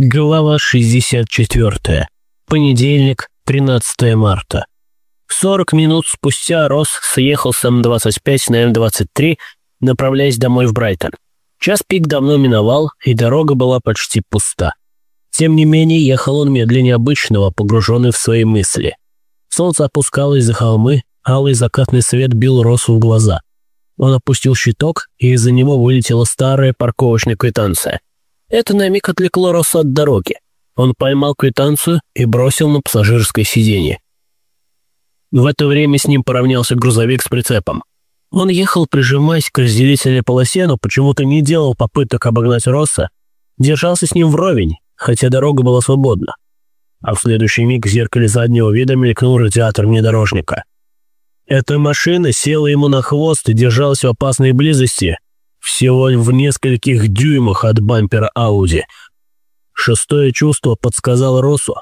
Глава 64. Понедельник, 13 марта. 40 минут спустя Росс съехал с М-25 на М-23, направляясь домой в Брайтон. Час пик давно миновал, и дорога была почти пуста. Тем не менее, ехал он медленнее обычного, погруженный в свои мысли. Солнце опускалось за холмы, алый закатный свет бил Россу в глаза. Он опустил щиток, и из-за него вылетела старая парковочная квитанция – это на миг отвлекло Росса от дороги. Он поймал квитанцию и бросил на пассажирское сиденье. В это время с ним поравнялся грузовик с прицепом. Он ехал, прижимаясь к разделительной полосе, но почему-то не делал попыток обогнать Росса, держался с ним вровень, хотя дорога была свободна. А в следующий миг в зеркале заднего вида мелькнул радиатор внедорожника. Эта машина села ему на хвост и держалась в опасной близости, всего в нескольких дюймах от бампера Ауди. Шестое чувство подсказало Росу,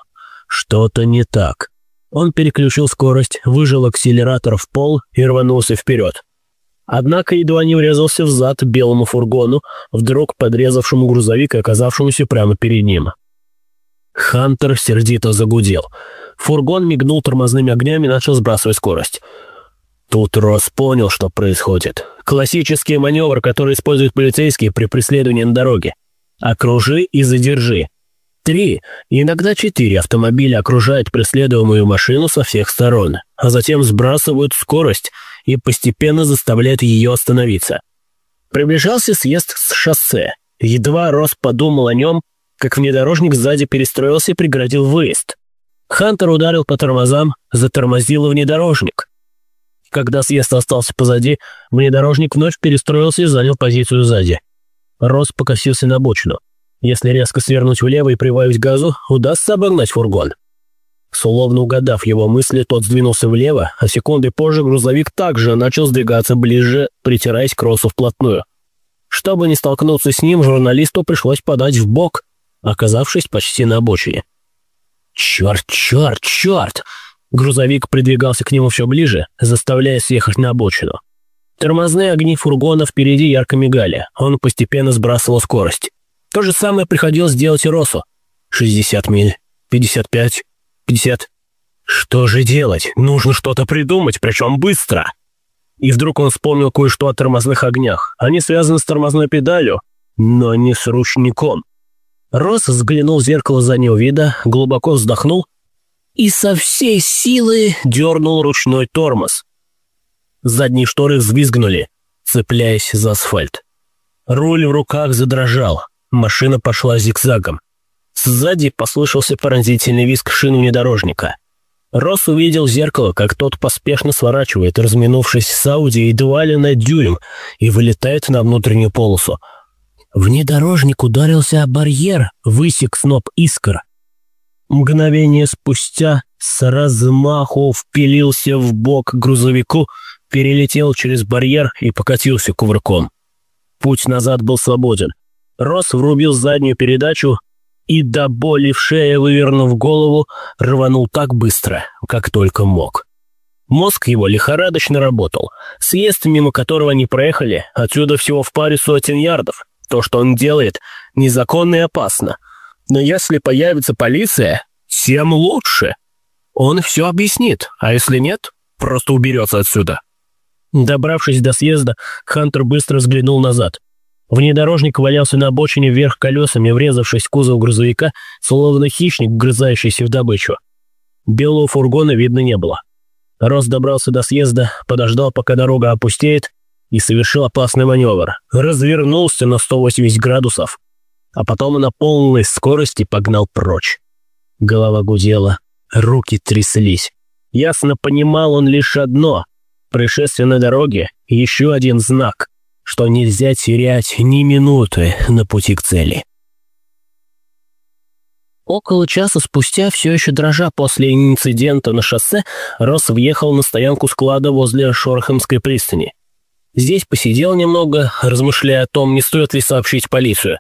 что-то не так. Он переключил скорость, выжил акселератор в пол и рванулся вперед. Однако едва не врезался в зад белому фургону, вдруг подрезавшему грузовик и оказавшемуся прямо перед ним. Хантер сердито загудел. Фургон мигнул тормозными огнями и начал сбрасывать скорость. Тут Рос понял, что происходит. Классический маневр, который используют полицейские при преследовании на дороге. Окружи и задержи. Три, иногда четыре автомобиля окружают преследуемую машину со всех сторон, а затем сбрасывают скорость и постепенно заставляют ее остановиться. Приближался съезд с шоссе. Едва Рос подумал о нем, как внедорожник сзади перестроился и преградил выезд. Хантер ударил по тормозам, затормозил внедорожник. Когда съезд остался позади, внедорожник вновь перестроился и занял позицию сзади. Рос покосился на бочину. Если резко свернуть влево и прибавить газу, удастся обогнать фургон. Словно угадав его мысли, тот сдвинулся влево, а секунды позже грузовик также начал сдвигаться ближе, притираясь к Росу вплотную. Чтобы не столкнуться с ним, журналисту пришлось подать в бок, оказавшись почти на обочине. «Черт, черт, черт!» Грузовик придвигался к нему все ближе, заставляя съехать на обочину. Тормозные огни фургона впереди ярко мигали, он постепенно сбрасывал скорость. То же самое приходилось делать и Росу. 60 миль, 55, 50. Что же делать? Нужно что-то придумать, причем быстро. И вдруг он вспомнил кое-что о тормозных огнях. Они связаны с тормозной педалью, но не с ручником. Росс взглянул в зеркало заднего вида, глубоко вздохнул и со всей силы дернул ручной тормоз. Задние шторы взвизгнули, цепляясь за асфальт. Руль в руках задрожал, машина пошла зигзагом. Сзади послышался пронзительный визг шин внедорожника. Росс увидел зеркало, как тот поспешно сворачивает, разминувшись с Ауди едва ли на дюйм, и вылетает на внутреннюю полосу. Внедорожник ударился о барьер, высек сноп искр. Мгновение спустя с размаху впилился в бок грузовику, перелетел через барьер и покатился кувырком. Путь назад был свободен. Рос врубил заднюю передачу и, до боли в шее вывернув голову, рванул так быстро, как только мог. Мозг его лихорадочно работал. Съезд, мимо которого они проехали, отсюда всего в паре сотен ярдов. То, что он делает, незаконно и опасно. Но если появится полиция, тем лучше. Он все объяснит, а если нет, просто уберется отсюда. Добравшись до съезда, Хантер быстро взглянул назад. Внедорожник валялся на обочине вверх колесами, врезавшись в кузов грузовика, словно хищник, грызающийся в добычу. Белого фургона видно не было. Рос добрался до съезда, подождал, пока дорога опустеет, и совершил опасный маневр. Развернулся на 180 градусов, а потом на полной скорости погнал прочь. Голова гудела, руки тряслись. Ясно понимал он лишь одно – происшествие на дороге – еще один знак, что нельзя терять ни минуты на пути к цели. Около часа спустя, все еще дрожа после инцидента на шоссе, Росс въехал на стоянку склада возле Шорхемской пристани. Здесь посидел немного, размышляя о том, не стоит ли сообщить полицию.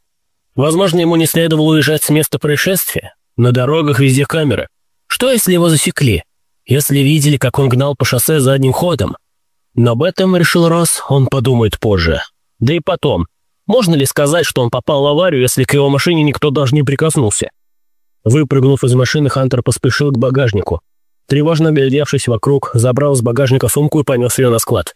Возможно, ему не следовало уезжать с места происшествия. На дорогах везде камеры. Что, если его засекли? Если видели, как он гнал по шоссе задним ходом? Но об этом, решил Росс, он подумает позже. Да и потом. Можно ли сказать, что он попал в аварию, если к его машине никто даже не прикоснулся? Выпрыгнув из машины, Хантер поспешил к багажнику. Тревожно глядевшись вокруг, забрал из багажника сумку и понес ее на склад.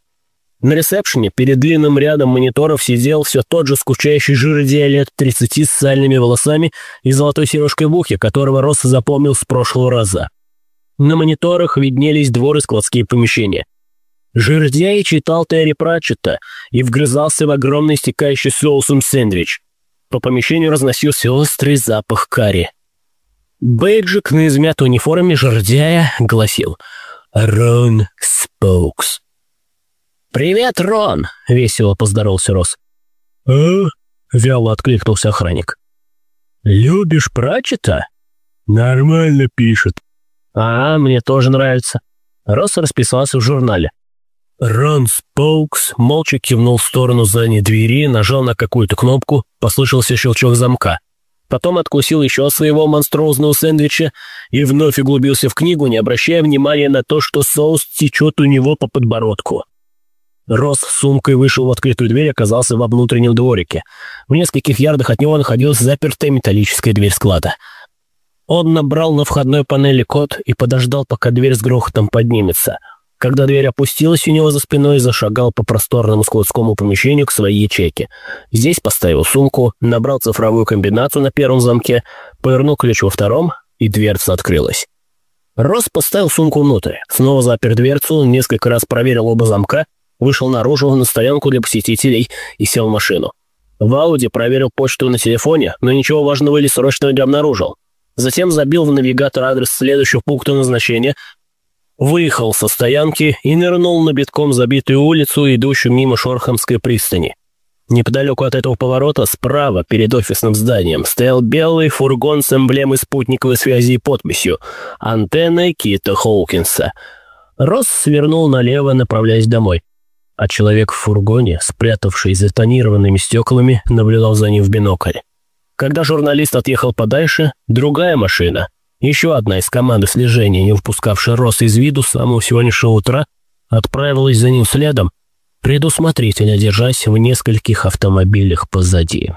На ресепшене перед длинным рядом мониторов сидел все тот же скучающий жиродея лет 30 с сальными волосами и золотой сережкой в ухе, которого Росс запомнил с прошлого раза. На мониторах виднелись дворы складские помещения. Жирдяй читал Терри Пратчета и вгрызался в огромный стекающий соусом сэндвич. По помещению разносился острый запах карри. Бейджик на измятой униформе жердяя гласил «Рон Споукс». «Привет, Рон!» — весело поздоровался Рос. «А?» — вяло откликнулся охранник. «Любишь Пратчета?» «Нормально пишет». «А, мне тоже нравится». Рос расписался в журнале. Рон Споукс молча кивнул в сторону задней двери, нажал на какую-то кнопку, послышался щелчок замка. Потом откусил еще своего монструозного сэндвича и вновь углубился в книгу, не обращая внимания на то, что соус течет у него по подбородку. Рос с сумкой вышел в открытую дверь и оказался во внутреннем дворике. В нескольких ярдах от него находилась запертая металлическая дверь склада. Он набрал на входной панели код и подождал, пока дверь с грохотом поднимется. Когда дверь опустилась у него за спиной, зашагал по просторному складскому помещению к своей ячейке. Здесь поставил сумку, набрал цифровую комбинацию на первом замке, повернул ключ во втором, и дверца открылась. Рос поставил сумку внутрь, снова запер дверцу, несколько раз проверил оба замка, вышел наружу на стоянку для посетителей и сел в машину. В Ауди проверил почту на телефоне, но ничего важного или срочного не обнаружил. Затем забил в навигатор адрес следующего пункта назначения, выехал со стоянки и нырнул на битком забитую улицу, идущую мимо Шорхамской пристани. Неподалеку от этого поворота, справа, перед офисным зданием, стоял белый фургон с эмблемой спутниковой связи и подписью «Антенна Кита Хоукинса». Росс свернул налево, направляясь домой. А человек в фургоне, спрятавший за тонированными стеклами, наблюдал за ним в бинокль. Когда журналист отъехал подальше, другая машина — еще одна из команды слежения, не выпускавшая Росса из виду с самого сегодняшнего утра, отправилась за ним следом, предусмотрительно держась в нескольких автомобилях позади.